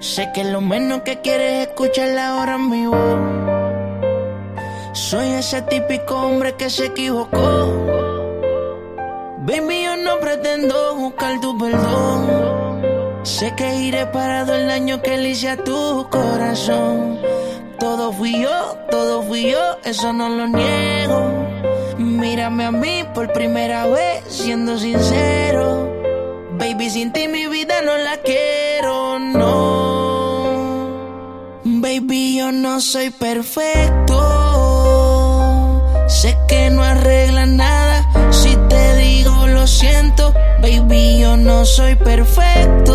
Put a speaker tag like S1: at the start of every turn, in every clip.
S1: Sé que lo menos que quieres es escuchar ahora mi voz. Soy ese típico hombre que se equivocó. Baby, yo no pretendo buscar tu perdón. Sé que iré parado el daño que le hice a tu corazón. Todo fui yo, todo fui yo, eso no lo niego. Mírame a mí por primera vez, siendo sincero. Baby, sin ti mi vida no la quiero, no. Baby, yo no soy perfecto. Sé que no arregla nada. Si te digo lo siento, baby, yo no soy perfecto.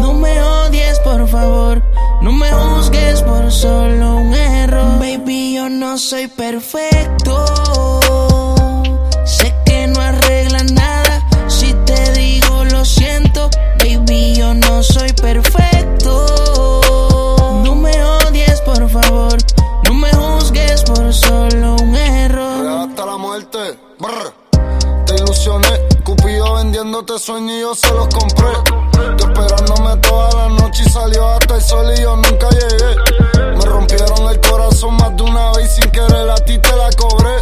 S1: No me odies, por favor. No me juzgues por solo un error. Baby, yo no soy perfecto.
S2: Cupido vendiéndote sueños y yo se los compré. Yo esperándome toda la noche y salió hasta el sol y yo nunca llegué. Me rompieron el corazón más de una vez sin querer a ti te la cobré.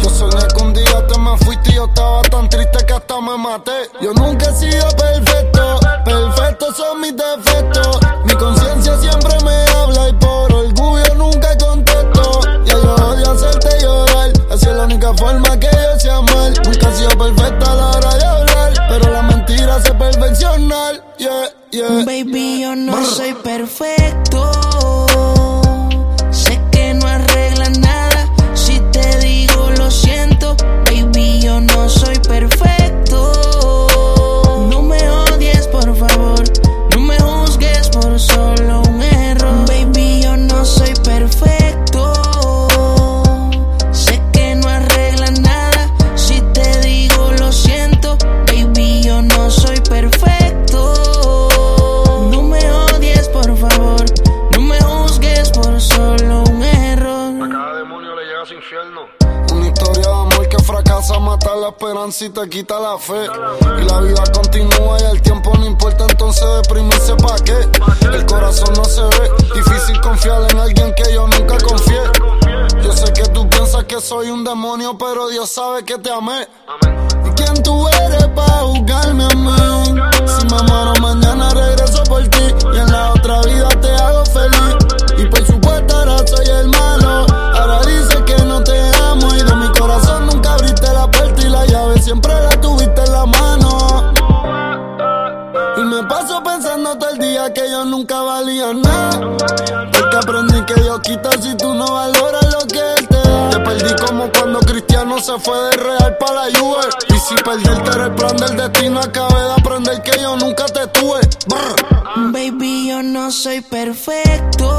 S2: Yo soñé que un día te me fuiste y yo estaba tan triste que hasta me maté. Yo nunca he sido perfecto, perfectos son mis defectos. Mi conciencia siempre me habla y Yeah, yeah.
S1: Baby, yo no soy perfecto.
S2: Fracasa, mata la esperanza y te quita la fe. Y la vida continúa y el tiempo no importa, entonces deprimirse pa' qué. El corazón no se ve, difícil confiar en alguien que yo nunca confié. Yo sé que tú piensas que soy un demonio, pero Dios sabe que te amé. ¿Y quién tú eres pa' juzgarme a mí? Si me muero mañana que yo nunca valía nada. Porque aprendí que Dios quita si tú no valoras lo que Él te da. Te perdí como cuando Cristiano se fue de Real para la Juve. Y si perderte era el plan del destino, acabé de aprender que yo nunca te tuve.
S1: Baby, yo no soy perfecto.